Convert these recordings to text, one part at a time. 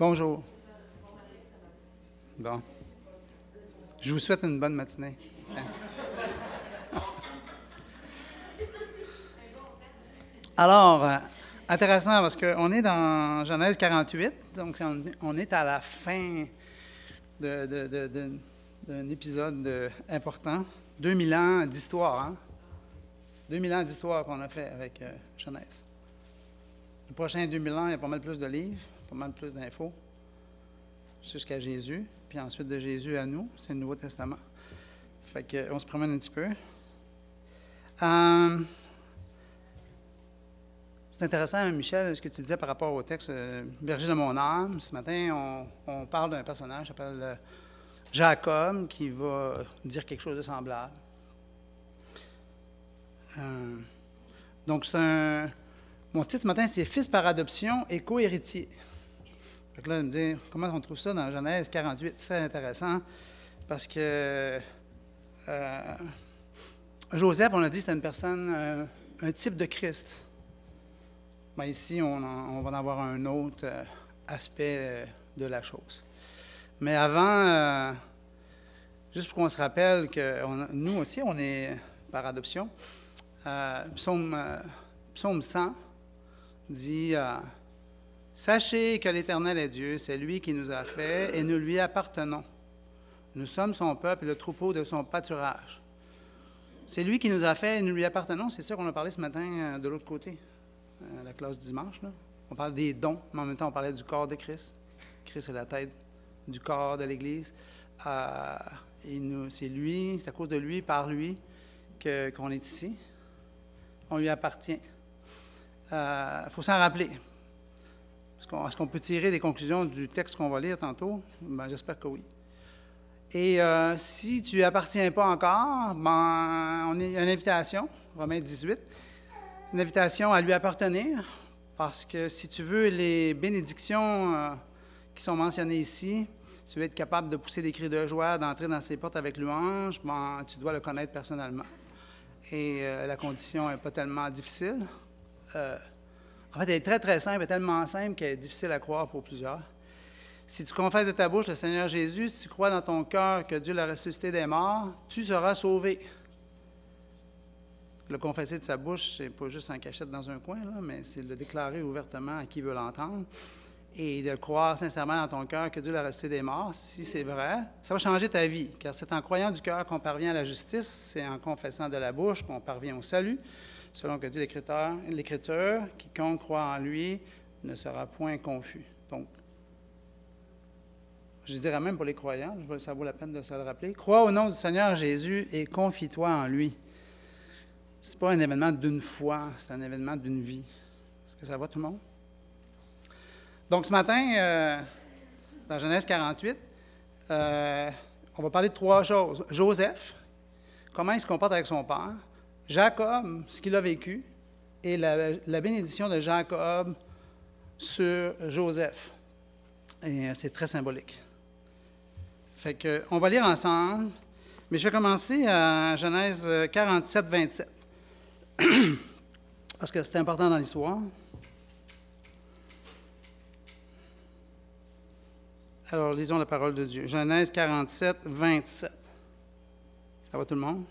Bonjour. Bon. Je vous souhaite une bonne matinée. Alors, euh, intéressant parce qu'on est dans Genèse 48, donc on est à la fin d'un épisode important. 2000 ans d'histoire, hein? 2000 ans d'histoire qu'on a fait avec euh, Genèse. Le prochain 2000 ans, il y a pas mal plus de livres, pas mal plus d'infos, jusqu'à Jésus, puis ensuite de Jésus à nous, c'est le Nouveau Testament. Fait qu'on se promène un petit peu. Euh, c'est intéressant, Michel, ce que tu disais par rapport au texte euh, Berger de mon âme. Ce matin, on, parle d'un personnage qui s'appelle euh, Jacob qui va dire quelque chose de semblable. Donc, c'est un. Mon titre ce matin, c'est Fils par adoption et co-héritier. Donc là, me dire comment on trouve ça dans Genèse 48. C'est très intéressant parce que Joseph, on a dit, c'est une personne, un type de Christ. Mais ici, on, va en avoir un autre euh, aspect euh, de la chose. Mais avant, euh, juste pour qu'on se rappelle que nous aussi, on est par adoption, psaume 100 dit Sachez que l'Éternel est Dieu, c'est lui qui nous a fait et nous lui appartenons. Nous sommes son peuple et le troupeau de son pâturage. C'est lui qui nous a fait et nous lui appartenons. C'est ça qu'on a parlé ce matin de l'autre côté. Euh, la classe du dimanche. On parle des dons, mais en même temps, on parlait du corps de Christ. Christ est la tête du corps de l'Église. Euh, c'est lui, c'est à cause de lui, par lui, qu'on est ici. On lui appartient. Il euh, faut s'en rappeler. Est-ce qu'on peut tirer des conclusions du texte qu'on va lire tantôt? Ben, J'espère que oui. Et si tu appartiens pas encore, ben, a une invitation, Romains 18 une invitation à lui appartenir, parce que si tu veux les bénédictions euh, qui sont mentionnées ici, si tu veux être capable de pousser des cris de joie, d'entrer dans ses portes avec louange, ben, tu dois le connaître personnellement. Et euh, la condition n'est pas tellement difficile. Euh, en fait, elle est très, très simple, elle est tellement simple qu'elle est difficile à croire pour plusieurs. Si tu confesses de ta bouche le Seigneur Jésus, si tu crois dans ton cœur que Dieu l'a ressuscité des morts, tu seras sauvé. Le confesser de sa bouche, c'est pas juste en cachette dans un coin, mais c'est le déclarer ouvertement à qui veut l'entendre et de croire sincèrement dans ton cœur que Dieu l'a resté des morts. Si c'est vrai, ça va changer ta vie, car c'est en croyant du cœur qu'on parvient à la justice, c'est en confessant de la bouche qu'on parvient au salut. Selon que dit l'Écriture, quiconque croit en lui ne sera point confus. Donc, je dirais même pour les croyants, ça vaut la peine de se le rappeler, crois au nom du Seigneur Jésus et confie-toi en lui. Ce n'est pas un événement d'une foi, c'est un événement d'une vie. Est-ce que ça va tout le monde? Donc ce matin, euh, dans Genèse 48, euh, on va parler de trois choses. Joseph, comment il se comporte avec son père? Jacob, ce qu'il a vécu. Et la, bénédiction de Jacob sur Joseph. Et euh, c'est très symbolique. Fait que, on va lire ensemble, mais je vais commencer à Genèse 47, 27. parce que c'est important dans l'histoire. Alors, lisons la parole de Dieu. Genèse 47, 27. Ça va tout le monde?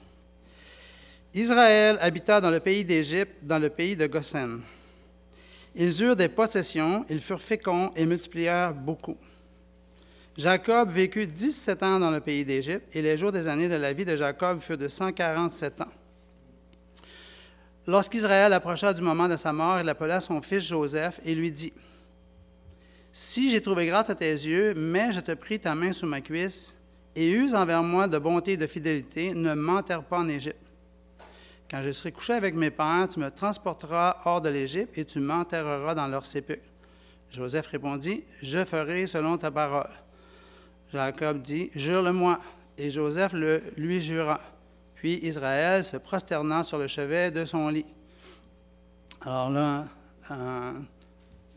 Israël habita dans le pays d'Égypte, dans le pays de Goshen. Ils eurent des possessions, ils furent féconds et multiplièrent beaucoup. Jacob vécut 17 ans dans le pays d'Égypte, et les jours des années de la vie de Jacob furent de 147 ans. Lorsqu'Israël approcha du moment de sa mort, il appela son fils Joseph et lui dit, Si j'ai trouvé grâce à tes yeux, mais je te prie ta main sous ma cuisse, et use envers moi de bonté et de fidélité, ne m'enterre pas en Égypte. Quand je serai couché avec mes pères, tu me transporteras hors de l'Égypte et tu m'enterreras dans leur sépulcre. Joseph répondit, Je ferai selon ta parole. Jacob dit, Jure-le-moi. Et Joseph le, lui jura. Puis Israël se prosternant sur le chevet de son lit. Alors là, euh,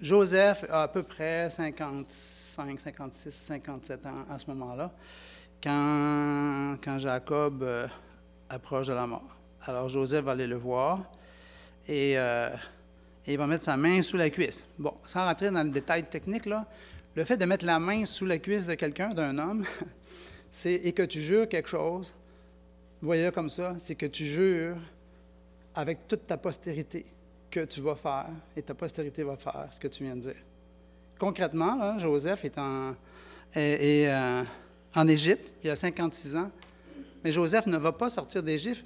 Joseph a à peu près 55, 56, 57 ans à ce moment-là, quand, quand Jacob euh, approche de la mort. Alors Joseph va aller le voir et, euh, il va mettre sa main sous la cuisse. Bon, sans rentrer dans le détail technique, là, Le fait de mettre la main sous la cuisse de quelqu'un, d'un homme, c'est et que tu jures quelque chose, voyez comme ça, c'est que tu jures avec toute ta postérité que tu vas faire et ta postérité va faire ce que tu viens de dire. Concrètement, Joseph est en, euh, en Égypte, il a 56 ans, mais Joseph ne va pas sortir d'Égypte,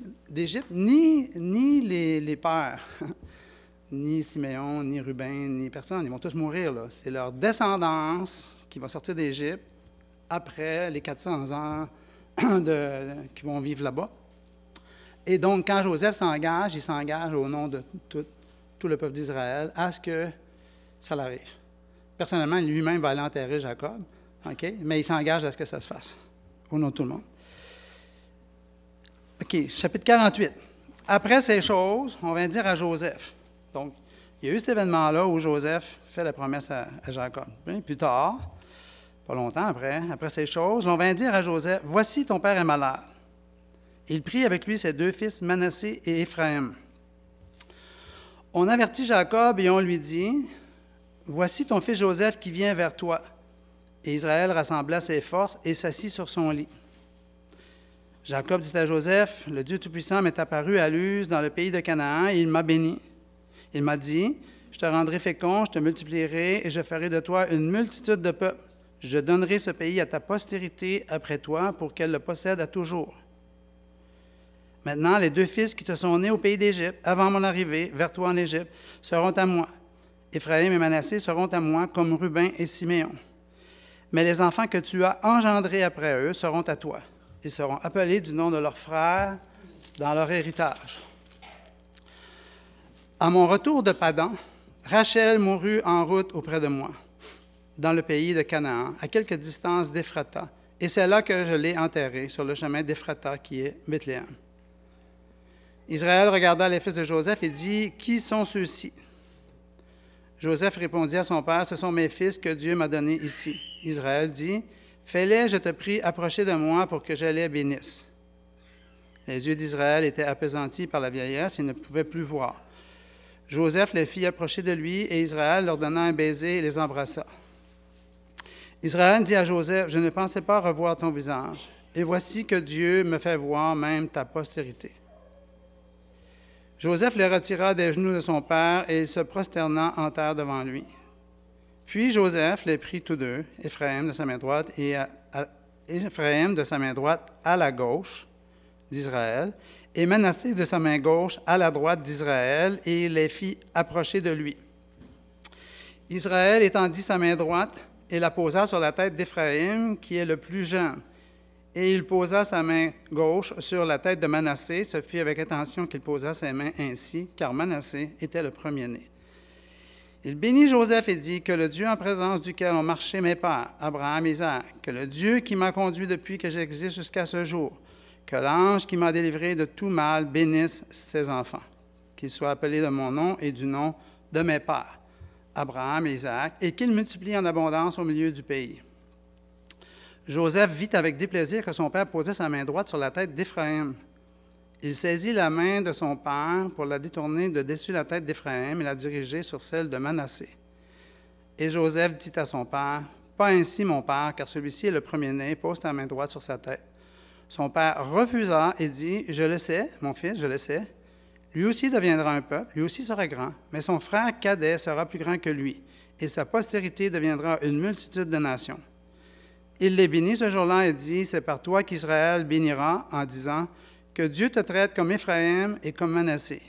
ni, ni les, les pères, ni Siméon, ni Ruben, ni personne. Ils vont tous mourir. C'est leur descendance qui va sortir d'Égypte après les 400 ans de, qui vont vivre là-bas. Et donc, quand Joseph s'engage, il s'engage au nom de tout, tout le peuple d'Israël à ce que ça l'arrive. Personnellement, lui-même va aller enterrer Jacob, mais il s'engage à ce que ça se fasse, au nom de tout le monde. OK, chapitre 48. Après ces choses, on va dire à Joseph. Donc, il y a eu cet événement-là où Joseph fait la promesse à, Jacob. plus tard, pas longtemps après, après ces choses, on va dire à Joseph Voici ton père est malade. Il prit avec lui ses deux fils, Manassé et Éphraïm. On avertit Jacob et on lui dit Voici ton fils Joseph qui vient vers toi. Et Israël rassembla ses forces et s'assit sur son lit. Jacob dit à Joseph, Le Dieu Tout-Puissant m'est apparu à Luz dans le pays de Canaan et il m'a béni. Il m'a dit, Je te rendrai fécond, je te multiplierai et je ferai de toi une multitude de peuples. Je donnerai ce pays à ta postérité après toi pour qu'elle le possède à toujours. Maintenant, les deux fils qui te sont nés au pays d'Égypte, avant mon arrivée vers toi en Égypte, seront à moi. Éphraïm et Manassé seront à moi comme Ruben et Siméon. Mais les enfants que tu as engendrés après eux seront à toi. Ils seront appelés du nom de leurs frères dans leur héritage. À mon retour de Padan, Rachel mourut en route auprès de moi, dans le pays de Canaan, à quelque distance d'Ephrata, et c'est là que je l'ai enterrée, sur le chemin d'Ephrata qui est Bethléem. Israël regarda les fils de Joseph et dit Qui sont ceux-ci Joseph répondit à son père Ce sont mes fils que Dieu m'a donnés ici. Israël dit Fais-les, je te prie, approcher de moi pour que je les bénisse. Les yeux d'Israël étaient appesantis par la vieillesse, il ne pouvait plus voir. Joseph les fit approcher de lui, et Israël leur donna un baiser et les embrassa. Israël dit à Joseph, Je ne pensais pas revoir ton visage, et voici que Dieu me fait voir même ta postérité. Joseph les retira des genoux de son père, et se prosterna en terre devant lui. Puis Joseph les prit tous deux, Éphraïm de sa main droite et Éphraïm de sa main droite à la gauche d'Israël, et Manassé de sa main gauche à la droite d'Israël, et il les fit approcher de lui. Israël étendit sa main droite et la posa sur la tête d'Éphraïm, qui est le plus jeune. Et il posa sa main gauche sur la tête de Manassé. Ce fut avec attention qu'il posa ses mains ainsi, car Manassé était le premier-né. Il bénit Joseph et dit Que le Dieu en présence duquel ont marché mes pères, Abraham et Isaac, que le Dieu qui m'a conduit depuis que j'existe jusqu'à ce jour, que l'ange qui m'a délivré de tout mal bénisse ses enfants, qu'ils soient appelés de mon nom et du nom de mes pères, Abraham et Isaac, et qu'il multiplie en abondance au milieu du pays. Joseph vit avec déplaisir que son père posait sa main droite sur la tête d'Éphraïm il saisit la main de son père pour la détourner de dessus la tête d'Éphraïm et la diriger sur celle de Manassé. Et Joseph dit à son père, Pas ainsi, mon père, car celui-ci est le premier-né, pose ta main droite sur sa tête. Son père refusa et dit, Je le sais, mon fils, je le sais. Lui aussi deviendra un peuple, lui aussi sera grand, mais son frère cadet sera plus grand que lui, et sa postérité deviendra une multitude de nations. Il les bénit ce jour-là et dit, C'est par toi qu'Israël bénira, en disant, que Dieu te traite comme Éphraïm et comme Manassé.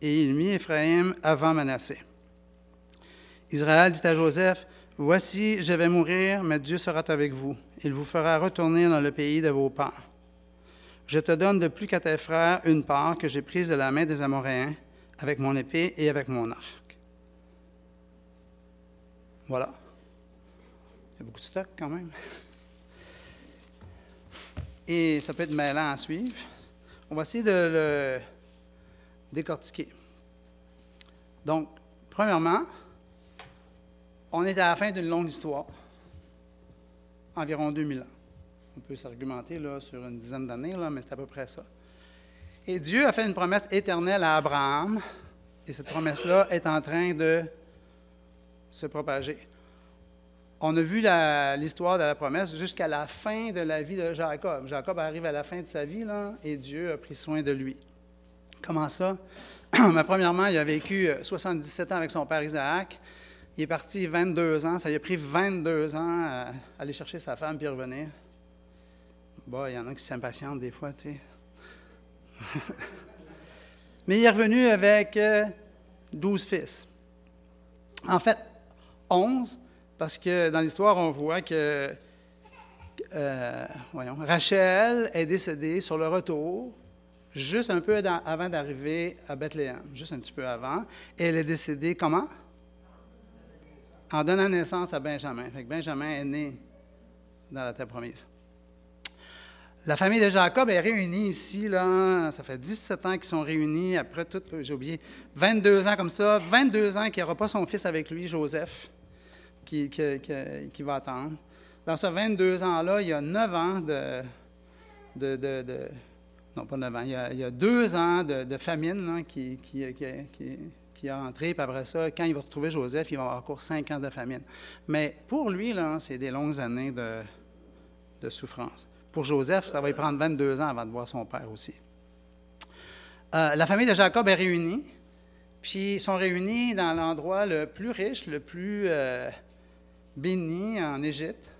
Et il mit Éphraïm avant Manassé. Israël dit à Joseph, Voici, je vais mourir, mais Dieu sera avec vous. Il vous fera retourner dans le pays de vos pères. Je te donne de plus qu'à tes frères une part que j'ai prise de la main des Amoréens avec mon épée et avec mon arc. Voilà. Il y a beaucoup de stock quand même. Et ça peut être mêlant à suivre. On va essayer de le décortiquer. Donc, premièrement, on est à la fin d'une longue histoire, environ 2000 ans. On peut s'argumenter là, sur une dizaine d'années, mais c'est à peu près ça. Et Dieu a fait une promesse éternelle à Abraham, et cette promesse-là est en train de se propager. On a vu l'histoire de la promesse jusqu'à la fin de la vie de Jacob. Jacob arrive à la fin de sa vie, et Dieu a pris soin de lui. Comment ça? Mais premièrement, il a vécu 77 ans avec son père Isaac. Il est parti 22 ans. Ça lui a pris 22 ans à aller chercher sa femme puis revenir. Bon, il y en a qui s'impatientent des fois, tu sais. Mais il est revenu avec 12 euh, fils. En fait, 11, parce que dans l'histoire, on voit que euh, Rachel est décédée sur le retour, juste un peu avant d'arriver à Bethléem, juste un petit peu avant. Et elle est décédée comment? En donnant naissance à Benjamin. Fait que Benjamin est né dans la terre promise. La famille de Jacob est réunie ici, là. Ça fait 17 ans qu'ils sont réunis. Après tout, j'ai oublié, 22 ans comme ça. 22 ans qu'il n'aura pas son fils avec lui, Joseph, qui, va attendre. Dans ces 22 ans-là, il y a 9 ans de, non, pas 9 ans, il y a, 2 ans de, famine qui, qui, qui, a entré. Puis après ça, quand il va retrouver Joseph, il va avoir encore 5 ans de famine. Mais pour lui, c'est des longues années de, de souffrance. Pour Joseph, ça va lui prendre 22 ans avant de voir son père aussi. Euh, la famille de Jacob est réunie, puis ils sont réunis dans l'endroit le plus riche, le plus euh, béni en Égypte.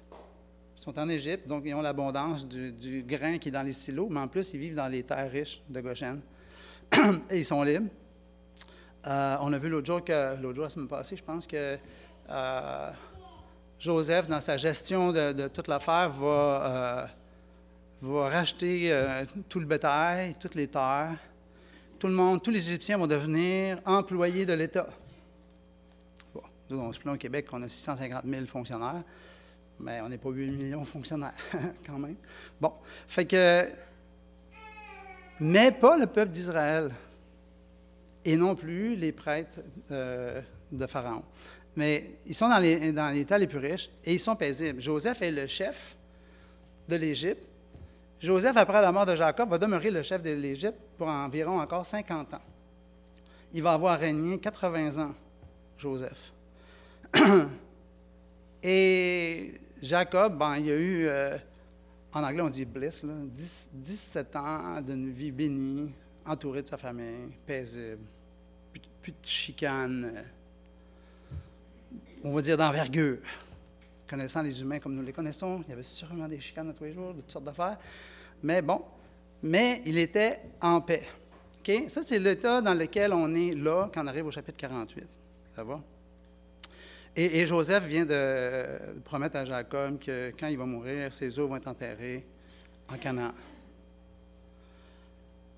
Ils sont en Égypte, donc ils ont l'abondance du, grain qui est dans les silos, mais en plus, ils vivent dans les terres riches de Goshen. Et ils sont libres. Euh, on a vu l'autre jour, que, l'autre jour, la semaine je pense que Joseph, dans sa gestion de, toute l'affaire, va va racheter euh, tout le bétail, toutes les terres. Tout le monde, tous les Égyptiens vont devenir employés de l'État. Nous, on se plaint au Québec qu'on a 650 000 fonctionnaires, mais on n'est pas 8 millions de fonctionnaires, quand même. Bon, fait que. Mais pas le peuple d'Israël, et non plus les prêtres euh, de Pharaon. Mais ils sont dans les, dans les plus riches et ils sont paisibles. Joseph est le chef de l'Égypte Joseph, après la mort de Jacob, va demeurer le chef de l'Égypte pour environ encore 50 ans. Il va avoir régné 80 ans, Joseph. Et Jacob, ben, il a eu, euh, en anglais on dit bliss, 17 ans d'une vie bénie, entouré de sa famille, paisible, plus, de chicanes, euh, on va dire d'envergure. Connaissant les humains comme nous les connaissons, il y avait sûrement des chicanes tous les jours, toutes sortes d'affaires. Mais bon, mais il était en paix. Ça, c'est l'état dans lequel on est là quand on arrive au chapitre 48. Ça va? Et, Joseph vient de promettre à Jacob que quand il va mourir, ses os vont être enterrés en Canaan.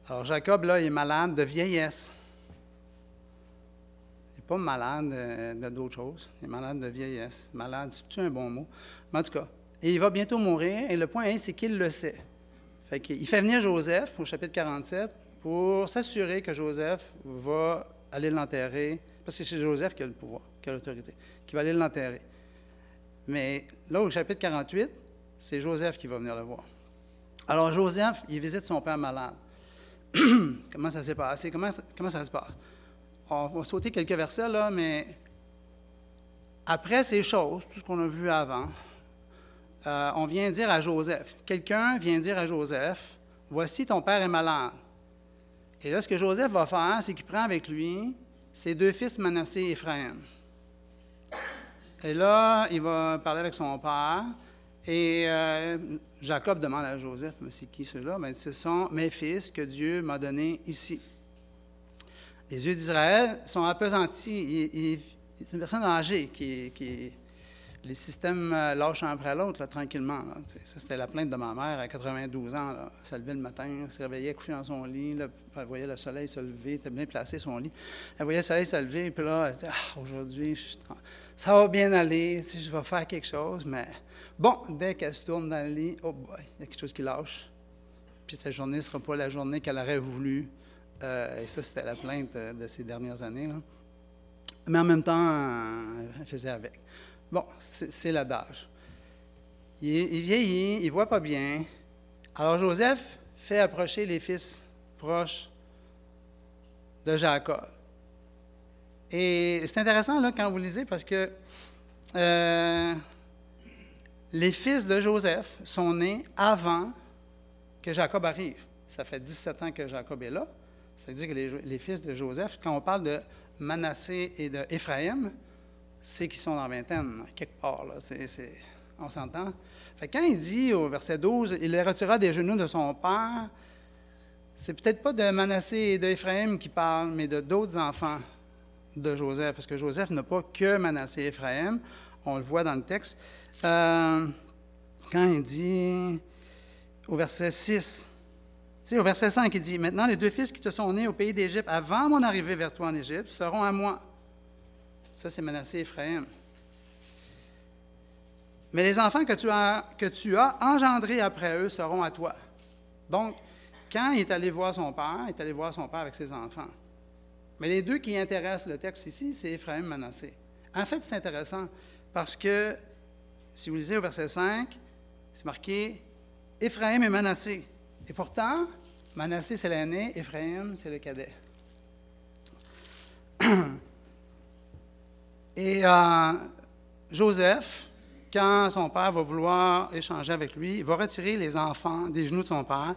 Alors Jacob, là, il est malade de vieillesse. Il n'est pas malade de, d'autres choses. Il est malade de vieillesse. Malade, c'est un bon mot? Mais en tout cas, il va bientôt mourir. Et le point c'est qu'il le sait. Il fait venir Joseph au chapitre 47 pour s'assurer que Joseph va aller l'enterrer, parce que c'est Joseph qui a le pouvoir, qui a l'autorité, qui va aller l'enterrer. Mais là, au chapitre 48, c'est Joseph qui va venir le voir. Alors, Joseph, il visite son père malade. comment ça s'est passé? Comment, ça se passe? On va sauter quelques versets, là, mais après ces choses, tout ce qu'on a vu avant, euh, on vient dire à Joseph, quelqu'un vient dire à Joseph, voici ton père est malade. Et là, ce que Joseph va faire, c'est qu'il prend avec lui ses deux fils Manassé et Ephraim. Et là, il va parler avec son père. Et euh, Jacob demande à Joseph, mais c'est qui ceux-là? Ben, ce sont mes fils que Dieu m'a donnés ici. Les yeux d'Israël sont appesantis. c'est une personne âgée qui, qui, les systèmes euh, lâchent un après l'autre, tranquillement. ça, c'était la plainte de ma mère à 92 ans. Là. Elle se levait le matin, elle se réveillait, couchée dans son lit. elle voyait le soleil se lever, elle était bien placé son lit. Elle voyait le soleil se lever, puis là, elle disait ah, aujourd'hui, ça va bien aller, je vais faire quelque chose. Mais bon, dès qu'elle se tourne dans le lit, oh boy, il y a quelque chose qui lâche. Puis cette journée ne sera pas la journée qu'elle aurait voulu. Euh, et ça, c'était la plainte de ces dernières années. Mais en même temps, elle faisait avec. Bon, c'est l'adage. Il, il, vieillit, il voit pas bien. Alors Joseph fait approcher les fils proches de Jacob. Et c'est intéressant là, quand vous lisez parce que euh, les fils de Joseph sont nés avant que Jacob arrive. Ça fait 17 ans que Jacob est là. Ça veut dire que les, fils de Joseph, quand on parle de Manassé et d'Éphraïm, c'est qu'ils sont dans la vingtaine, quelque part. On s'entend? Quand il dit au verset 12, il les retira des genoux de son père, c'est peut-être pas de Manassé et d'Éphraïm qui parle, mais de d'autres enfants de Joseph, parce que Joseph n'a pas que Manassé et Éphraïm, on le voit dans le texte. Euh, quand il dit au verset 6, au verset 5, il dit Maintenant, les deux fils qui te sont nés au pays d'Égypte avant mon arrivée vers toi en Égypte seront à moi. Ça, c'est Manassé et Éphraïm. Mais les enfants que tu, as, que tu as engendrés après eux seront à toi. Donc, quand il est allé voir son père, il est allé voir son père avec ses enfants. Mais les deux qui intéressent le texte ici, c'est Ephraim et Manassé. En fait, c'est intéressant parce que, si vous lisez au verset 5, c'est marqué Ephraim et Manassé. Et pourtant, Manassé, c'est l'aîné, Ephraim, c'est le cadet. Et euh, Joseph, quand son père va vouloir échanger avec lui, il va retirer les enfants des genoux de son père.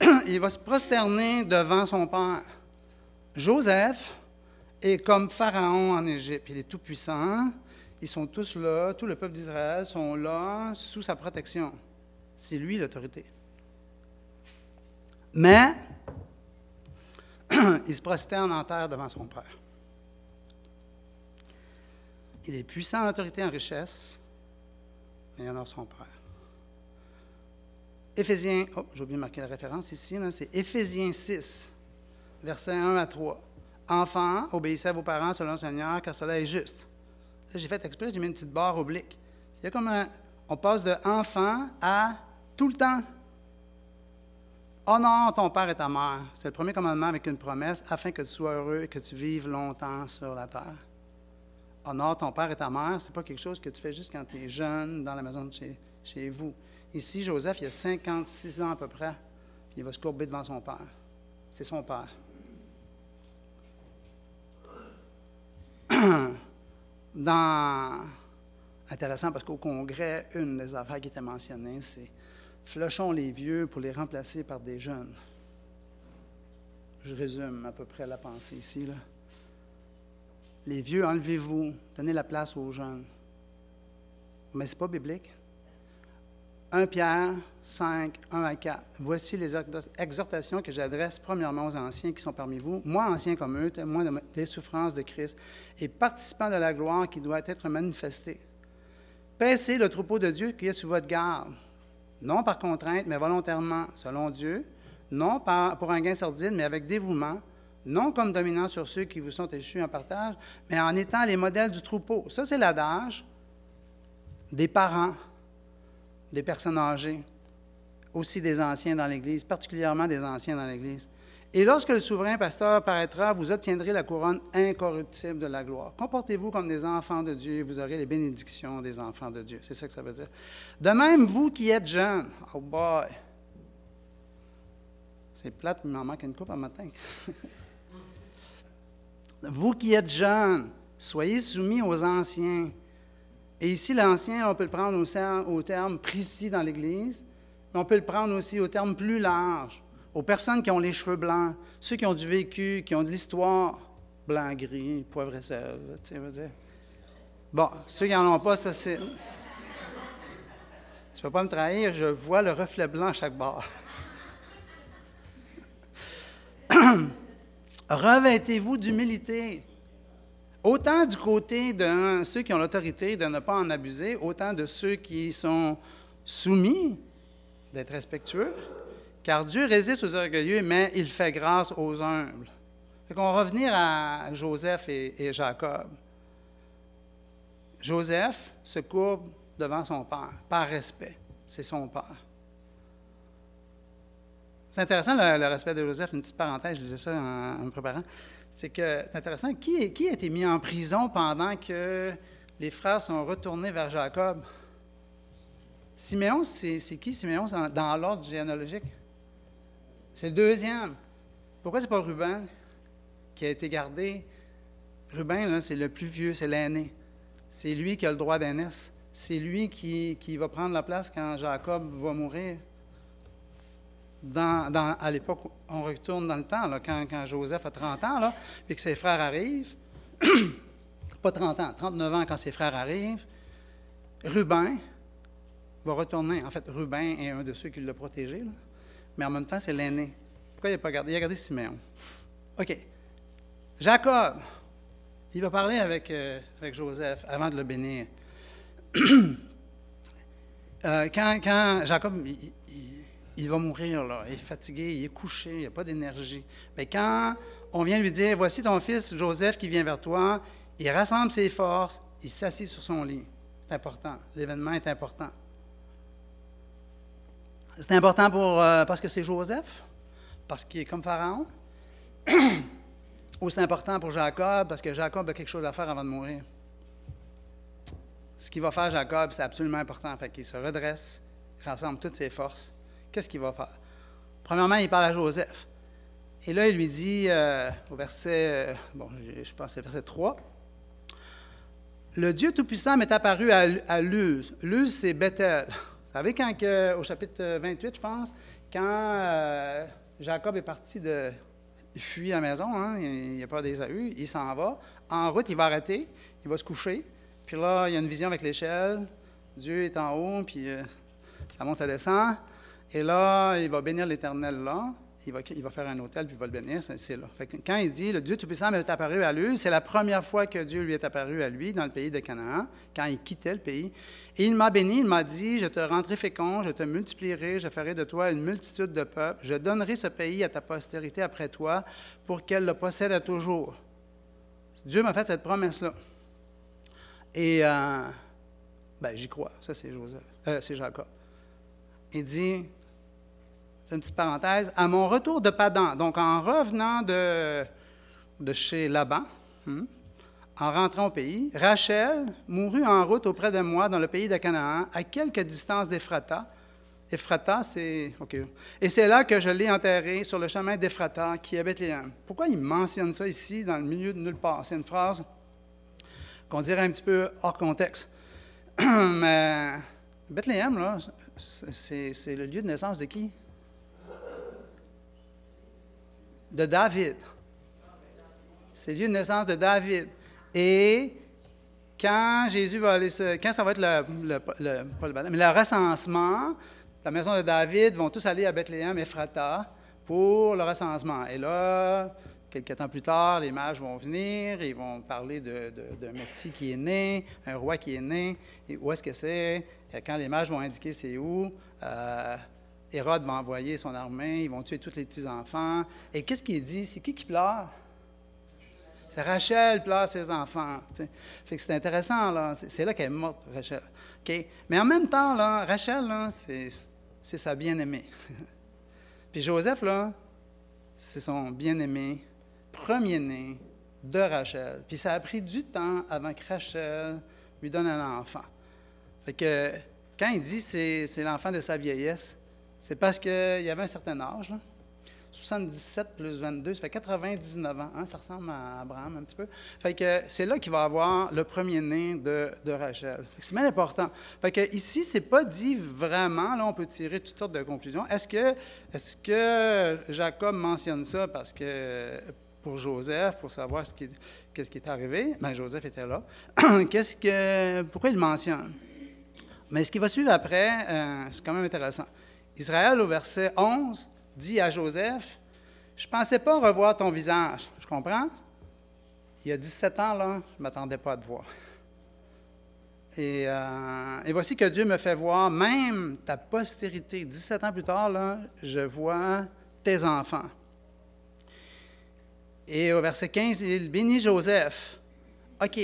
il va se prosterner devant son père. Joseph est comme Pharaon en Égypte. Il est tout puissant. Ils sont tous là, tout le peuple d'Israël sont là sous sa protection. C'est lui l'autorité. Mais il se prosterne en terre devant son père. Il est puissant en autorité, en richesse, mais il honore son père. Éphésiens, oh, j'ai oublié de marquer la référence ici, c'est Éphésiens 6, versets 1 à 3. Enfants, obéissez à vos parents selon le Seigneur, car cela est juste. Là, j'ai fait exprès, j'ai mis une petite barre oblique. C'est comme un, on passe de enfant à tout le temps. Honore ton père et ta mère. C'est le premier commandement avec une promesse, afin que tu sois heureux et que tu vives longtemps sur la terre. Honore ton père et ta mère, ce n'est pas quelque chose que tu fais juste quand tu es jeune dans la maison de chez, vous. Ici, Joseph, il a 56 ans à peu près, il va se courber devant son père. C'est son père. Dans... Intéressant parce qu'au Congrès, une des affaires qui était mentionnée, c'est flushons les vieux pour les remplacer par des jeunes. Je résume à peu près la pensée ici. Là. Les vieux, enlevez-vous, donnez la place aux jeunes. Mais ce n'est pas biblique. 1 Pierre 5, 1 à 4. Voici les exhortations que j'adresse premièrement aux anciens qui sont parmi vous, moi ancien comme eux, témoin des souffrances de Christ et participant de la gloire qui doit être manifestée. Paissez le troupeau de Dieu qui est sous votre garde, non par contrainte, mais volontairement, selon Dieu, non pour un gain sordide, mais avec dévouement, non comme dominant sur ceux qui vous sont échus en partage, mais en étant les modèles du troupeau. Ça, c'est l'adage des parents des personnes âgées, aussi des anciens dans l'Église, particulièrement des anciens dans l'Église. Et lorsque le souverain pasteur paraîtra, vous obtiendrez la couronne incorruptible de la gloire. Comportez-vous comme des enfants de Dieu vous aurez les bénédictions des enfants de Dieu. C'est ça que ça veut dire. De même, vous qui êtes jeunes, oh boy, c'est plate, mais il m'en manque une coupe un matin. vous qui êtes jeunes, soyez soumis aux anciens. Et ici, l'ancien, on peut le prendre au, terme précis dans l'Église, mais on peut le prendre aussi au terme plus large, aux personnes qui ont les cheveux blancs, ceux qui ont du vécu, qui ont de l'histoire, blanc, gris, poivre et dire. Bon, ceux qui n'en ont pas, ça c'est... Tu ne peux pas me trahir, je vois le reflet blanc à chaque barre. Revêtez-vous d'humilité. Autant du côté de ceux qui ont l'autorité de ne pas en abuser, autant de ceux qui sont soumis d'être respectueux, car Dieu résiste aux orgueilleux, mais il fait grâce aux humbles. On va revenir à Joseph et, Jacob. Joseph se courbe devant son père, par respect. C'est son père. C'est intéressant le, respect de Joseph, une petite parenthèse, je disais ça en me préparant c'est que c'est intéressant. Qui, a été mis en prison pendant que les frères sont retournés vers Jacob? Siméon, c'est qui Siméon dans, l'ordre généalogique? C'est le deuxième. Pourquoi c'est pas Ruben qui a été gardé? Ruben, c'est le plus vieux, c'est l'aîné. C'est lui qui a le droit d'aînesse. c'est lui qui, va prendre la place quand Jacob va mourir. Dans, à l'époque, on retourne dans le temps, là, quand, Joseph a 30 ans, là, et que ses frères arrivent. Pas 30 ans, 39 ans quand ses frères arrivent. Rubin va retourner. En fait, Rubin est un de ceux qui l'a protégé, mais en même temps, c'est l'aîné. Pourquoi il n'a pas gardé? Il a gardé Siméon. OK. Jacob, il va parler avec, euh, avec Joseph avant de le bénir. euh, quand, Jacob, il, va mourir, là, il est fatigué, il est couché, il n'a pas d'énergie. Mais quand on vient lui dire, voici ton fils Joseph qui vient vers toi, il rassemble ses forces, il s'assied sur son lit. C'est important. L'événement est important. C'est important euh, parce que c'est Joseph, parce qu'il est comme Pharaon, ou c'est important pour Jacob, parce que Jacob a quelque chose à faire avant de mourir? Ce qu'il va faire, Jacob, c'est absolument important. Fait qu'il se redresse, rassemble toutes ses forces. Qu'est-ce qu'il va faire? Premièrement, il parle à Joseph. Et là, il lui dit, euh, au verset, euh, bon, je pense que c'est verset 3, Le Dieu Tout-Puissant m'est apparu à, à Luz. Luz, c'est Bethel. Vous savez, quand, au chapitre 28, je pense, quand euh, Jacob est parti de. Il fuit la maison, hein, il n'y a pas d'Ésaü, il s'en va. En route, il va arrêter, il va se coucher. Puis là, il y a une vision avec l'échelle. Dieu est en haut, puis ça monte, ça descend. Et là, il va bénir l'Éternel là. Il va, faire un hôtel, puis il va le bénir, c'est là. Fait quand il dit, le Dieu Tout-Puissant m'est apparu à lui, c'est la première fois que Dieu lui est apparu à lui dans le pays de Canaan, quand il quittait le pays. Et il m'a béni, il m'a dit, je te rendrai fécond, je te multiplierai, je ferai de toi une multitude de peuples, je donnerai ce pays à ta postérité après toi, pour qu'elle le possède à toujours. Dieu m'a fait cette promesse-là. Et, euh, ben, j'y crois, ça c'est Joseph, euh, c'est Jacob. Il dit, une petite parenthèse, à mon retour de Padan, donc en revenant de, de chez Laban, hmm, en rentrant au pays, Rachel mourut en route auprès de moi dans le pays de Canaan, à quelque distance d'Ephrata. Ephrata, c'est. OK. Et c'est là que je l'ai enterré sur le chemin d'Ephrata, qui est Bethléem. Pourquoi il mentionne ça ici, dans le milieu de nulle part? C'est une phrase qu'on dirait un petit peu hors contexte. Mais Bethléem, là, c'est le lieu de naissance de qui? De David. C'est le lieu de naissance de David. Et quand Jésus va aller se, quand ça va être le, le, recensement, la maison de David vont tous aller à Bethléem et pour le recensement. Et là, quelques temps plus tard, les mages vont venir, ils vont parler d'un Messie qui est né, un roi qui est né, et où est-ce que c'est? Quand les mages vont indiquer c'est où, euh, Hérode va envoyer son armée, ils vont tuer tous les petits-enfants. Et qu'est-ce qu'il dit? C'est qui qui pleure? C'est Rachel pleure ses enfants. Fait que c'est intéressant, là. C'est là qu'elle est morte, Rachel. Mais en même temps, là, Rachel, c'est sa bien-aimée. Puis Joseph, là, c'est son bien-aimé, premier-né de Rachel. Puis ça a pris du temps avant que Rachel lui donne un enfant. Fait que quand il dit c'est l'enfant de sa vieillesse, c'est parce qu'il y avait un certain âge, là. 77 plus 22, ça fait 99 ans. Hein? Ça ressemble à Abraham un petit peu. Fait que c'est là qu'il va avoir le premier-né de, de, Rachel. C'est bien important. Fait que ici, c'est pas dit vraiment, là, on peut tirer toutes sortes de conclusions. Est-ce que, est-ce que Jacob mentionne ça parce que pour Joseph, pour savoir ce qui, qu'est-ce qui est arrivé? Bien, Joseph était là. qu'est-ce que, pourquoi il mentionne? Mais ce qui va suivre après, euh, c'est quand même intéressant. Israël, au verset 11, dit à Joseph, je ne pensais pas revoir ton visage. Je comprends? Il y a 17 ans, là, je ne m'attendais pas à te voir. Et, euh, et, voici que Dieu me fait voir même ta postérité. 17 ans plus tard, là, je vois tes enfants. Et au verset 15, il bénit Joseph. OK.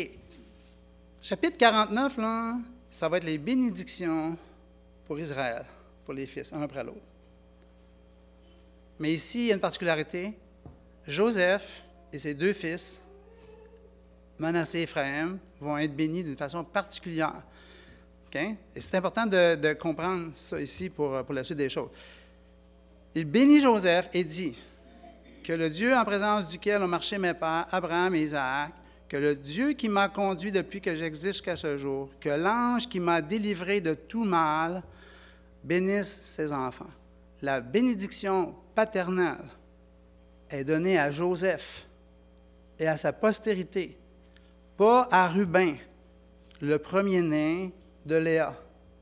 Chapitre 49, là, ça va être les bénédictions pour Israël pour les fils, un après l'autre. Mais ici, il y a une particularité. Joseph et ses deux fils, Manassé et Ephraim, vont être bénis d'une façon particulière. Et c'est important de, de, comprendre ça ici pour, pour la suite des choses. Il bénit Joseph et dit que le Dieu en présence duquel ont marché mes pères, Abraham et Isaac, que le Dieu qui m'a conduit depuis que j'existe jusqu'à ce jour, que l'ange qui m'a délivré de tout mal, bénisse ses enfants. La bénédiction paternelle est donnée à Joseph et à sa postérité, pas à Rubin, le premier-né de Léa.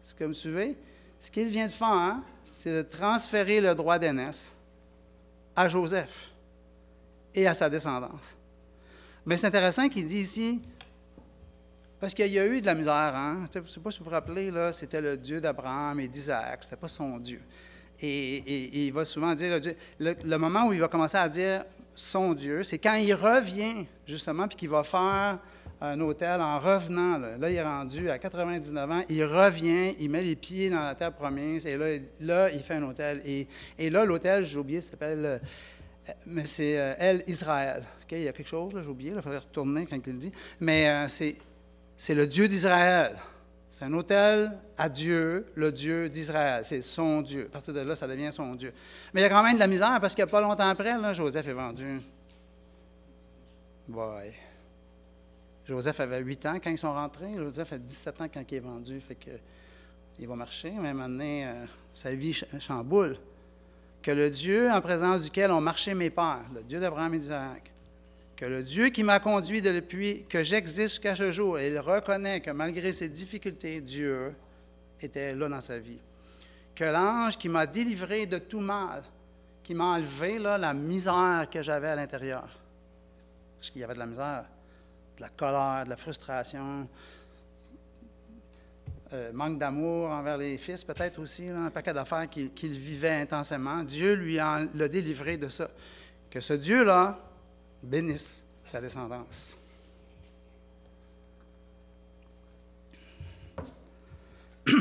Est-ce que vous me suivez? Ce qu'il vient de faire, c'est de transférer le droit d'aînesse à Joseph et à sa descendance. Mais c'est intéressant qu'il dit ici, parce qu'il y a eu de la misère, hein? Je ne sais pas si vous vous rappelez, là, c'était le Dieu d'Abraham et d'Isaac, ce n'était pas son Dieu. Et, il va souvent dire, le, le, moment où il va commencer à dire son Dieu, c'est quand il revient, justement, puis qu'il va faire un hôtel en revenant. Là. il est rendu à 99 ans, il revient, il met les pieds dans la terre promise, et là, là il fait un hôtel. Et, et là, l'hôtel, j'ai oublié, s'appelle, euh, mais c'est euh, El Israël. il y a quelque chose, j'ai oublié, il faudrait retourner quand il le dit. Mais euh, c'est, c'est le Dieu d'Israël. C'est un hôtel à Dieu, le Dieu d'Israël. C'est son Dieu. À partir de là, ça devient son Dieu. Mais il y a quand même de la misère parce qu'il n'y a pas longtemps après, Joseph est vendu. Boy. Joseph avait 8 ans quand ils sont rentrés. Joseph a 17 ans quand il est vendu. Fait que, il va marcher, mais maintenant, euh, sa vie chamboule. Que le Dieu en présence duquel ont marché mes pères, le Dieu d'Abraham et d'Isaac, que le Dieu qui m'a conduit depuis que j'existe jusqu'à ce jour, et il reconnaît que malgré ses difficultés, Dieu était là dans sa vie. Que l'ange qui m'a délivré de tout mal, qui m'a enlevé là, la misère que j'avais à l'intérieur, parce qu'il y avait de la misère, de la colère, de la frustration, euh, manque d'amour envers les fils, peut-être aussi, un paquet d'affaires qu'il vivait intensément. Dieu lui l'a délivré de ça. Que ce Dieu-là bénisse sa descendance.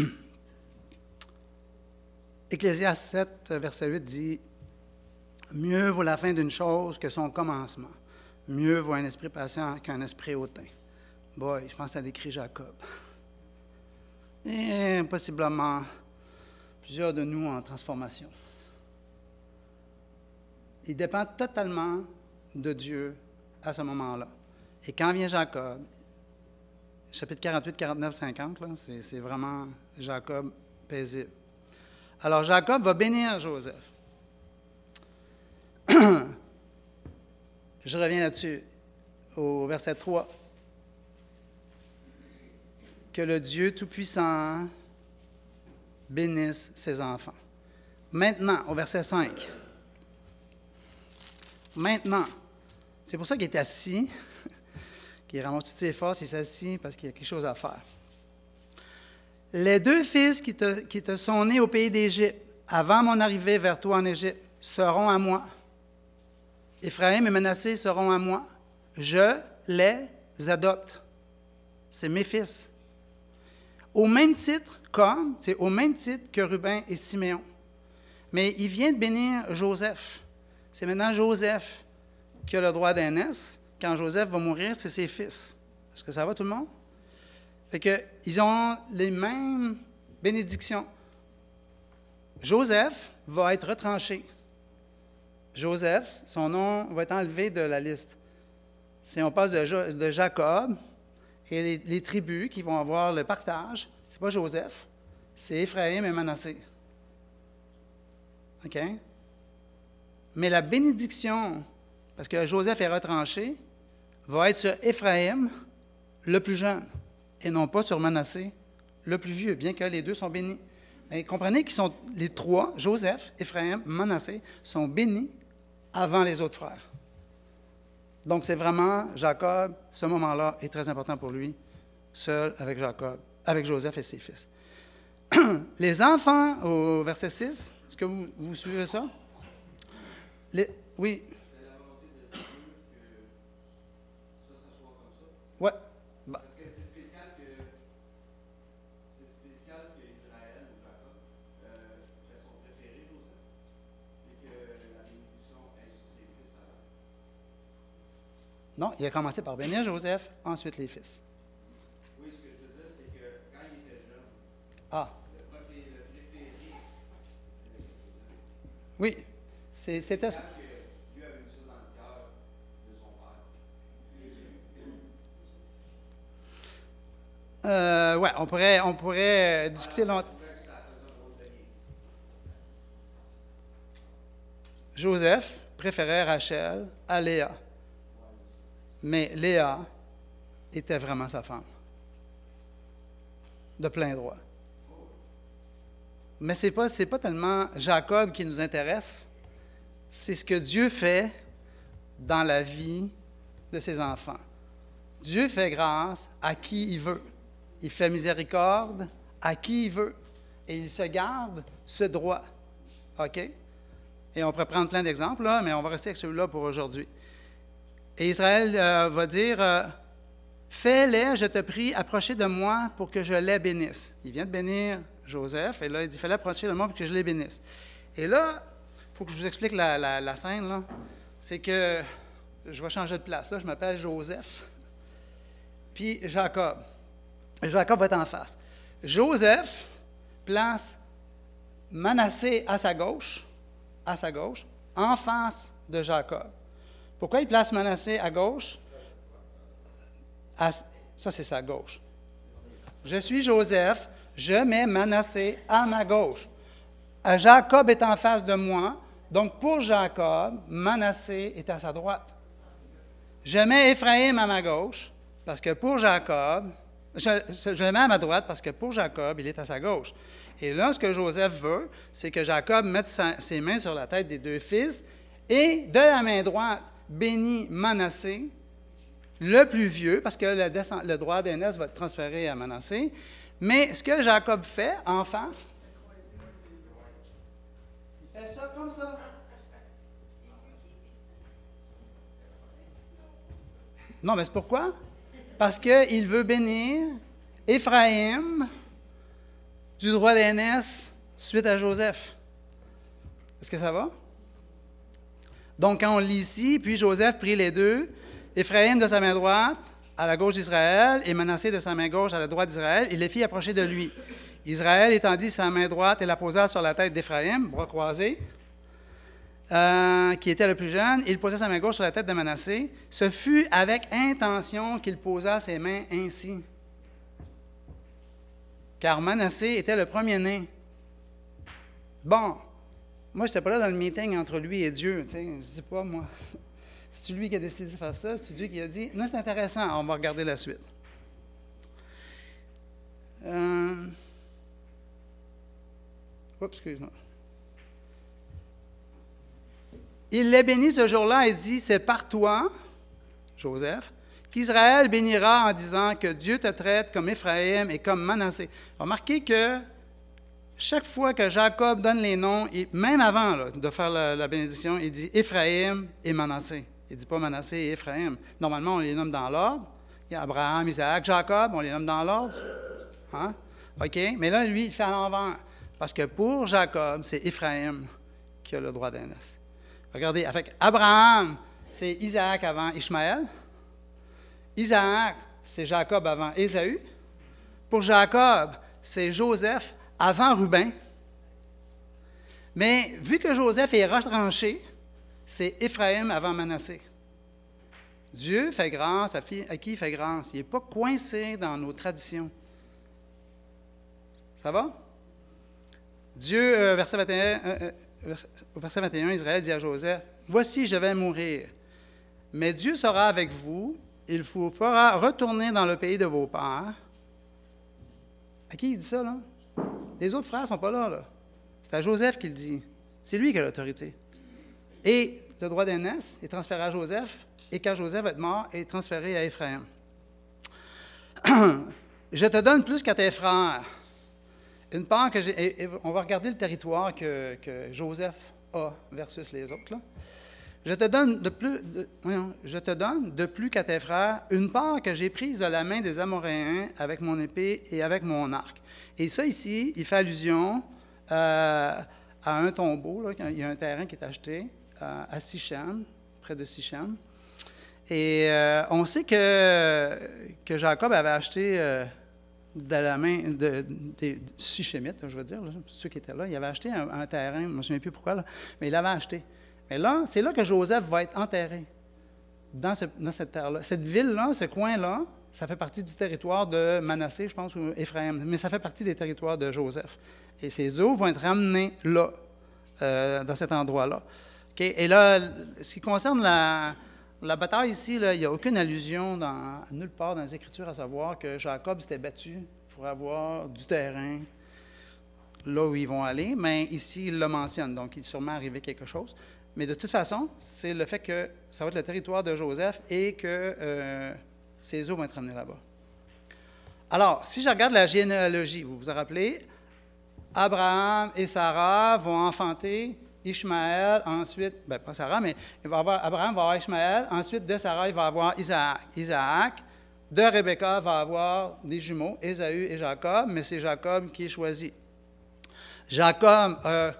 Ecclésias 7, verset 8 dit Mieux vaut la fin d'une chose que son commencement. Mieux vaut un esprit patient qu'un esprit hautain. Boy, je pense que ça décrit Jacob. Et possiblement plusieurs de nous en transformation. Il dépend totalement de Dieu à ce moment-là. Et quand vient Jacob, chapitre 48, 49, 50, c'est vraiment Jacob paisible. Alors Jacob va bénir Joseph. Je reviens là-dessus, au verset 3. Que le Dieu Tout-Puissant bénisse ses enfants. Maintenant, au verset 5. Maintenant, c'est pour ça qu'il est assis, qu'il ramasse toutes ses forces, il s'assit parce qu'il y a quelque chose à faire. Les deux fils qui te, sont nés au pays d'Égypte, avant mon arrivée vers toi en Égypte, seront à moi. Éphraïm et Manassé seront à moi. Je les adopte. C'est mes fils. Au même titre, comme, c'est au même titre que Ruben et Siméon. Mais il vient de bénir Joseph. C'est maintenant Joseph qui a le droit d'aînesse. Quand Joseph va mourir, c'est ses fils. Est-ce que ça va tout le monde? Fait que, ils ont les mêmes bénédictions. Joseph va être retranché. Joseph, son nom va être enlevé de la liste. Si on passe de, Jacob et les, tribus qui vont avoir le partage, ce n'est pas Joseph, c'est Ephraim et Manassé. OK? Mais la bénédiction, parce que Joseph est retranché, va être sur Ephraim, le plus jeune, et non pas sur Manassé, le plus vieux, bien que les deux sont bénis. Mais comprenez qu'ils sont les trois, Joseph, Ephraim, Manassé, sont bénis avant les autres frères. Donc, c'est vraiment Jacob, ce moment-là est très important pour lui, seul avec Jacob, avec Joseph et ses fils. Les enfants, au verset 6, est-ce que vous, vous suivez ça? Les, oui. Ouais. Non, il a commencé par bénir Joseph, ensuite les fils. Oui, ce que je veux dire, c'est que quand il était jeune, ah. le, préféré, le préféré Oui, c'était ça. Euh, ouais, on pourrait, on pourrait discuter longtemps. Joseph préférait Rachel à Léa. Mais Léa était vraiment sa femme. De plein droit. Mais ce n'est pas, tellement Jacob qui nous intéresse, c'est ce que Dieu fait dans la vie de ses enfants. Dieu fait grâce à qui il veut. Il fait miséricorde à qui il veut. Et il se garde ce droit. OK? Et on pourrait prendre plein d'exemples, mais on va rester avec celui-là pour aujourd'hui. Et Israël euh, va dire euh, Fais-les, je te prie, approcher de moi pour que je les bénisse. Il vient de bénir Joseph, et là, il dit Fais-les approcher de moi pour que je les bénisse. Et là, il faut que je vous explique la, la scène. C'est que je vais changer de place. Là, je m'appelle Joseph, puis Jacob. Jacob va être en face. Joseph place Manassé à sa gauche, à sa gauche, en face de Jacob. Pourquoi il place Manassé à gauche? ça, c'est sa gauche. Je suis Joseph, je mets Manassé à ma gauche. Jacob est en face de moi, donc pour Jacob, Manassé est à sa droite. Je mets Éphraïm à ma gauche, parce que pour Jacob, je, le mets à ma droite parce que pour Jacob, il est à sa gauche. Et là, ce que Joseph veut, c'est que Jacob mette ses mains sur la tête des deux fils et de la main droite bénit Manassé, le plus vieux, parce que le, droit d'aînesse va être transféré à Manassé. Mais ce que Jacob fait en face, il fait ça comme ça. Non, mais c'est pourquoi? Parce qu'il veut bénir Éphraïm du droit d'aînesse suite à Joseph. Est-ce que ça va? Donc, quand on lit ici, puis Joseph prit les deux, Éphraïm de sa main droite à la gauche d'Israël et Manassé de sa main gauche à la droite d'Israël, il les fit approcher de lui. Israël étendit sa main droite et la posa sur la tête d'Éphraïm, bras croisés. Euh, qui était le plus jeune, il posa sa main gauche sur la tête de Manassé. Ce fut avec intention qu'il posa ses mains ainsi. Car Manassé était le premier-né. Bon, moi, je n'étais pas là dans le meeting entre lui et Dieu. Je ne sais pas, moi. C'est lui qui a décidé de faire ça, c'est lui qui a dit? Non, c'est intéressant, on va regarder la suite. Euh... Oups, excuse-moi. Il les bénit ce jour-là et dit, c'est par toi, Joseph, qu'Israël bénira en disant que Dieu te traite comme Éphraïm et comme Manassé. Remarquez que chaque fois que Jacob donne les noms, même avant de faire la, bénédiction, il dit Éphraïm et Manassé. Il ne dit pas Manassé et Éphraïm. Normalement, on les nomme dans l'ordre. Il y a Abraham, Isaac, Jacob, on les nomme dans l'ordre. Hein? OK? Mais là, lui, il fait à l'envers. Parce que pour Jacob, c'est Éphraïm qui a le droit d'aînesse. Regardez, avec Abraham, c'est Isaac avant Ishmaël. Isaac, c'est Jacob avant Ésaü. Pour Jacob, c'est Joseph avant Ruben. Mais vu que Joseph est retranché, c'est Éphraïm avant Manassé. Dieu fait grâce à, qui il fait grâce. Il n'est pas coincé dans nos traditions. Ça va? Dieu, euh, verset 21, au verset 21, Israël dit à Joseph, Voici, je vais mourir, mais Dieu sera avec vous, il vous fera retourner dans le pays de vos pères. À qui il dit ça, là? Les autres frères ne sont pas là, là. C'est à Joseph qu'il dit. C'est lui qui a l'autorité. Et le droit d'aînesse est transféré à Joseph, et quand Joseph est mort, est transféré à Ephraim. je te donne plus qu'à tes frères une part que j'ai. On va regarder le territoire que, Joseph a versus les autres. Je te donne de plus, de qu'à tes frères une part que j'ai prise de la main des Amoréens avec mon épée et avec mon arc. Et ça ici, il fait allusion euh, à un tombeau. il y a un terrain qui est acheté euh, à Sichem, près de Sichem. Et euh, on sait que, Jacob avait acheté de la main de, des Sichémites, je veux dire, ceux qui étaient là. Il avait acheté un, terrain, je ne me souviens plus pourquoi, mais il l'avait acheté. Mais là, c'est là que Joseph va être enterré, dans, cette terre-là. Cette ville-là, ce coin-là, ça fait partie du territoire de Manassé, je pense, ou Éphraïm, mais ça fait partie des territoires de Joseph. Et ces eaux vont être ramenées là, euh, dans cet endroit-là. Et là, ce qui concerne la, bataille ici, il n'y a aucune allusion dans, nulle part dans les Écritures à savoir que Jacob s'était battu pour avoir du terrain là où ils vont aller, mais ici, il le mentionne, donc il est sûrement arrivé quelque chose. Mais de toute façon, c'est le fait que ça va être le territoire de Joseph et que euh, ses eaux vont être ramenées là-bas. Alors, si je regarde la généalogie, vous vous rappelez, Abraham et Sarah vont enfanter Ishmaël, ensuite, ben pas Sarah, mais Abraham va avoir Ishmaël, ensuite de Sarah, il va avoir Isaac. Isaac, de Rebecca, va avoir des jumeaux, Ésaü et Jacob, mais c'est Jacob qui est choisi. Jacob euh,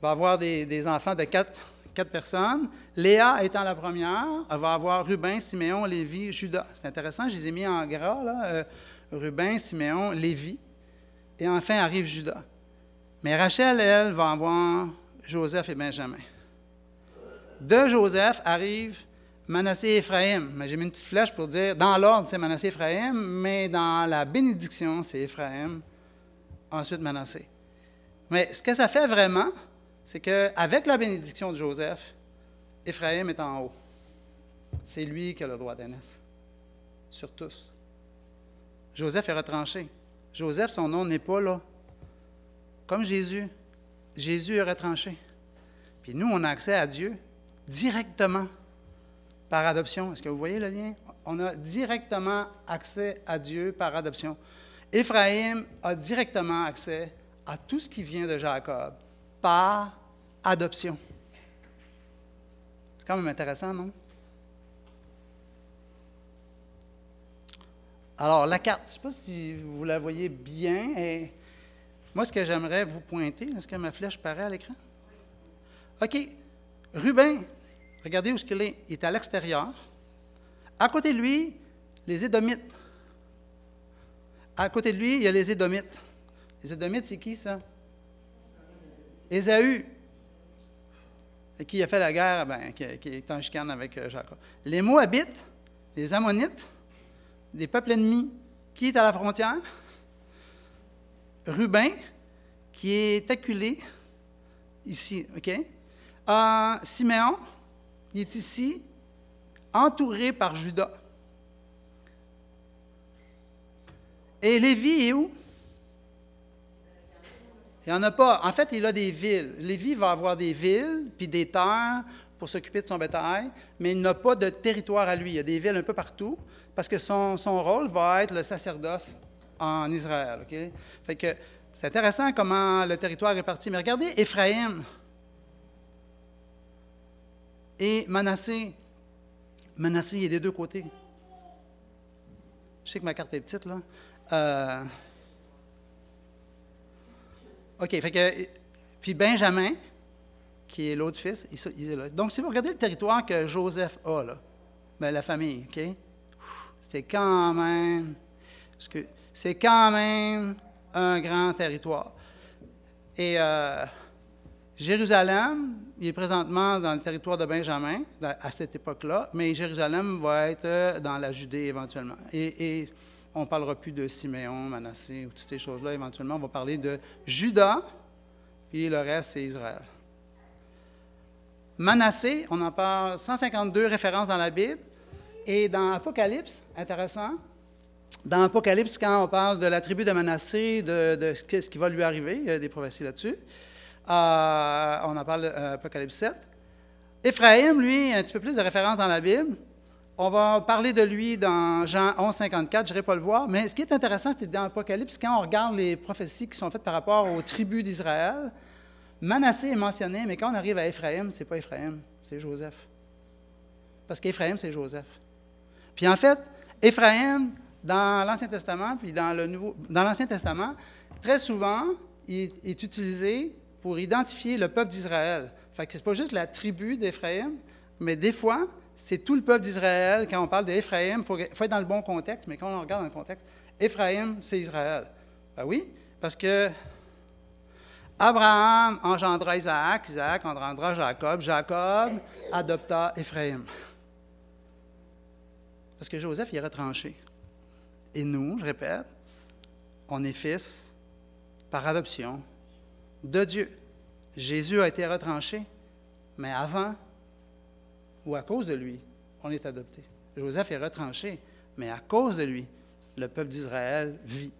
va avoir des, enfants de quatre, quatre, personnes. Léa étant la première, elle va avoir Rubin, Siméon, Lévi, Judas. C'est intéressant, je les ai mis en gras, là. Euh, Rubin, Siméon, Lévi. Et enfin arrive Judas. Mais Rachel, elle, va avoir Joseph et Benjamin. De Joseph arrive Manassé et Ephraim. Mais j'ai mis une petite flèche pour dire, dans l'ordre, c'est Manassé et Ephraim, mais dans la bénédiction, c'est Ephraim, ensuite Manassé. Mais ce que ça fait vraiment, c'est qu'avec la bénédiction de Joseph, Ephraim est en haut. C'est lui qui a le droit d'aînesse, sur tous. Joseph est retranché. Joseph, son nom n'est pas là. Comme Jésus. Jésus est retranché. Puis nous, on a accès à Dieu directement par adoption. Est-ce que vous voyez le lien? On a directement accès à Dieu par adoption. Éphraïm a directement accès à tout ce qui vient de Jacob par adoption. C'est quand même intéressant, non? Alors, la carte, je ne sais pas si vous la voyez bien. Moi, ce que j'aimerais vous pointer, est-ce que ma flèche paraît à l'écran? OK. Ruben, regardez où est-ce qu'il est. Il est à l'extérieur. À côté de lui, les Édomites. À côté de lui, il y a les Édomites. Les Édomites, c'est qui ça? Ésaü. Qui a fait la guerre, ben, qui, est en chicane avec euh, Jacob. Les Moabites, les Ammonites, des peuples ennemis. Qui est à la frontière? Ruben, qui est acculé ici, OK? Euh, Siméon, il est ici, entouré par Judas. Et Lévi est où? Il n'y en a pas. En fait, il a des villes. Lévi va avoir des villes, puis des terres pour s'occuper de son bétail, mais il n'a pas de territoire à lui. Il y a des villes un peu partout, parce que son, rôle va être le sacerdoce en Israël. Fait que c'est intéressant comment le territoire est parti. Mais regardez Éphraïm et Manassé. Manassé, il est des deux côtés. Je sais que ma carte est petite, là. Euh, OK, fait que, puis Benjamin, qui est l'autre fils, il, est là. Donc, si vous regardez le territoire que Joseph a, là, bien, la famille, OK? C'est quand même, c'est quand même un grand territoire. Et euh, Jérusalem, il est présentement dans le territoire de Benjamin à cette époque-là, mais Jérusalem va être euh, dans la Judée éventuellement. On ne parlera plus de Siméon, Manassé ou toutes ces choses-là. Éventuellement, on va parler de Judas, puis le reste, c'est Israël. Manassé, on en parle 152 références dans la Bible. Et dans Apocalypse, intéressant, dans Apocalypse, quand on parle de la tribu de Manassé, de, ce qui va lui arriver, il y a des prophéties là-dessus. Euh, on en parle euh, Apocalypse 7. Éphraïm, lui, un petit peu plus de références dans la Bible. On va parler de lui dans Jean 11, 54, je n'irai pas le voir, mais ce qui est intéressant, c'est dans l'Apocalypse, quand on regarde les prophéties qui sont faites par rapport aux tribus d'Israël, Manassé est mentionné, mais quand on arrive à Éphraïm, ce n'est pas Éphraïm, c'est Joseph. Parce qu'Éphraïm, c'est Joseph. Puis en fait, Éphraïm, dans l'Ancien Testament, puis dans le Nouveau, dans l'Ancien Testament, très souvent, il est utilisé pour identifier le peuple d'Israël. Fait que c'est pas juste la tribu d'Éphraïm, mais des fois, c'est tout le peuple d'Israël. Quand on parle d'Éphraïm, il faut, être dans le bon contexte, mais quand on regarde dans le contexte, Éphraïm, c'est Israël. Ben oui, parce que Abraham engendra Isaac, Isaac engendra Jacob, Jacob adopta Éphraïm. Parce que Joseph, il est retranché. et nous, je répète, on est fils par adoption de Dieu. Jésus a été retranché, mais avant ou à cause de lui, on est adopté. Joseph est retranché, mais à cause de lui, le peuple d'Israël vit.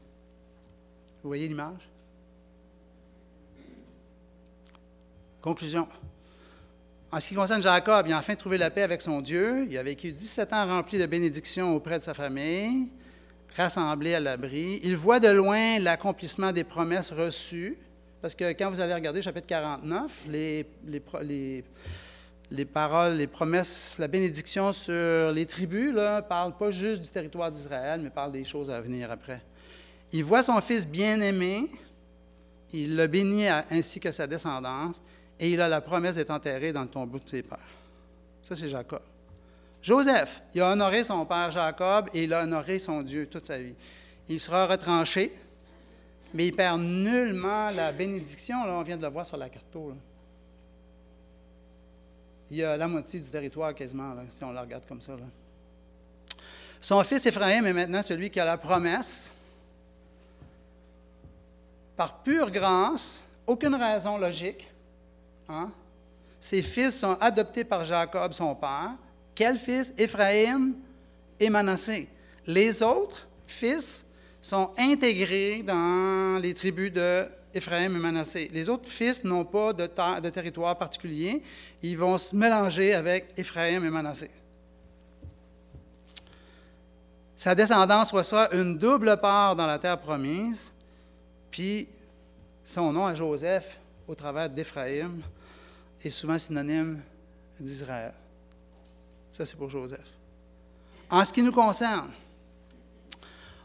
Vous voyez l'image? Conclusion. En ce qui concerne Jacob, il a enfin trouvé la paix avec son Dieu. Il a vécu 17 ans remplis de bénédictions auprès de sa famille, rassemblé à l'abri. Il voit de loin l'accomplissement des promesses reçues, parce que quand vous allez regarder chapitre 49, les, les, les, paroles, les promesses, la bénédiction sur les tribus ne parlent pas juste du territoire d'Israël, mais parlent des choses à venir après. Il voit son fils bien-aimé, il le bénit ainsi que sa descendance, et il a la promesse d'être enterré dans le tombeau de ses pères. Ça, c'est Jacob. Joseph, il a honoré son père Jacob et il a honoré son Dieu toute sa vie. Il sera retranché, mais il perd nullement la bénédiction. Là, on vient de le voir sur la carte. Il y a la moitié du territoire quasiment, si on le regarde comme ça. Son fils Ephraim est maintenant celui qui a la promesse. Par pure grâce, aucune raison logique, Hein? Ses fils sont adoptés par Jacob, son père. Quel fils? Éphraïm et Manassé. Les autres fils sont intégrés dans les tribus de Éphraïm et Manassé. Les autres fils n'ont pas de, de, territoire particulier. Ils vont se mélanger avec Éphraïm et Manassé. Sa descendance reçoit une double part dans la terre promise, puis son nom à Joseph au travers d'Éphraïm est souvent synonyme d'Israël. Ça, c'est pour Joseph. En ce qui nous concerne,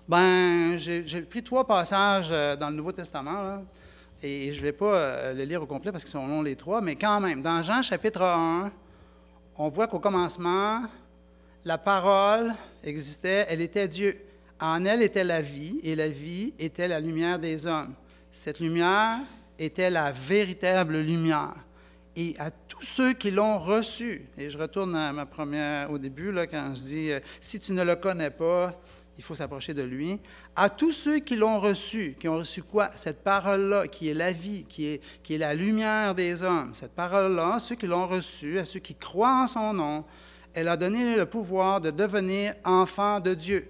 ben, j'ai pris trois passages euh, dans le Nouveau Testament, et je ne vais pas euh, les lire au complet parce qu'ils sont longs les trois, mais quand même, dans Jean chapitre 1, on voit qu'au commencement, la parole existait, elle était Dieu. En elle était la vie, et la vie était la lumière des hommes. Cette lumière était la véritable lumière et à tous ceux qui l'ont reçu. Et je retourne à ma première, au début, là, quand je dis euh, si tu ne le connais pas, il faut s'approcher de lui. À tous ceux qui l'ont reçu, qui ont reçu quoi? Cette parole-là, qui est la vie, qui est, qui est la lumière des hommes. Cette parole-là, ceux qui l'ont reçue, à ceux qui croient en son nom, elle a donné le pouvoir de devenir enfants de Dieu,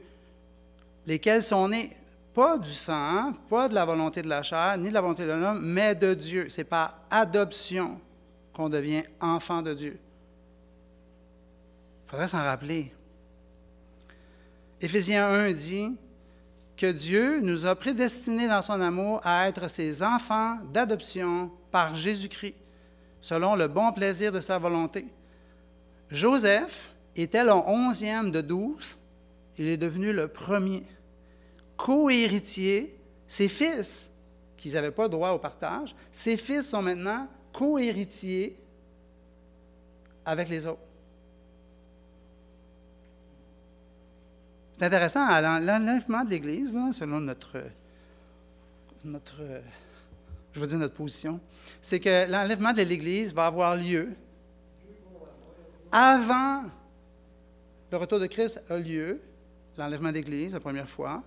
lesquels sont nés? Pas du sang, pas de la volonté de la chair, ni de la volonté de l'homme, mais de Dieu. C'est par adoption qu'on devient enfant de Dieu. Il faudrait s'en rappeler. Éphésiens 1 dit que Dieu nous a prédestinés dans son amour à être ses enfants d'adoption par Jésus-Christ, selon le bon plaisir de sa volonté. Joseph était le onzième de douze, il est devenu le premier. Co-héritier, ses fils, qui n'avaient pas droit au partage, ses fils sont maintenant co-héritier avec les autres. C'est intéressant, l'enlèvement de l'Église, selon notre, notre, je veux dire notre position, c'est que l'enlèvement de l'Église va avoir lieu avant le retour de Christ a lieu, l'enlèvement de l'Église la première fois.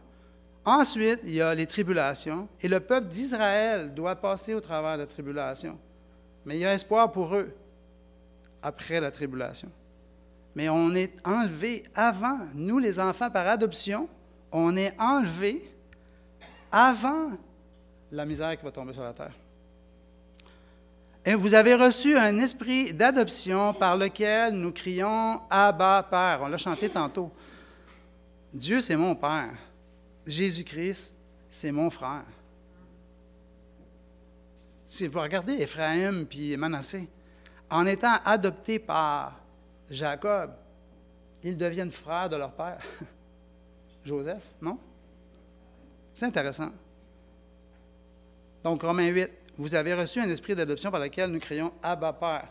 Ensuite, il y a les tribulations, et le peuple d'Israël doit passer au travers de la tribulation. Mais il y a espoir pour eux après la tribulation. Mais on est enlevé avant, nous les enfants par adoption, on est enlevé avant la misère qui va tomber sur la terre. Et vous avez reçu un esprit d'adoption par lequel nous crions Abba Père. On l'a chanté tantôt. Dieu, c'est mon Père. Jésus-Christ, c'est mon frère. Si vous regardez Ephraim puis Manassé, en étant adoptés par Jacob, ils deviennent frères de leur père. Joseph, non? C'est intéressant. Donc, Romains 8, vous avez reçu un esprit d'adoption par lequel nous crions Abba Père.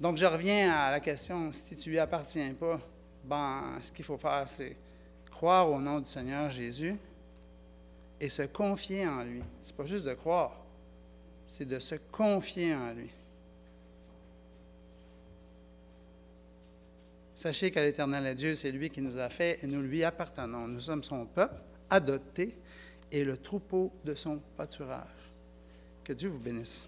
Donc, je reviens à la question si tu lui appartiens pas, ben, ce qu'il faut faire, c'est croire au nom du Seigneur Jésus et se confier en lui. Ce n'est pas juste de croire, c'est de se confier en lui. Sachez qu'à l'Éternel Dieu, c'est lui qui nous a fait et nous lui appartenons. Nous sommes son peuple, adopté, et le troupeau de son pâturage. Que Dieu vous bénisse.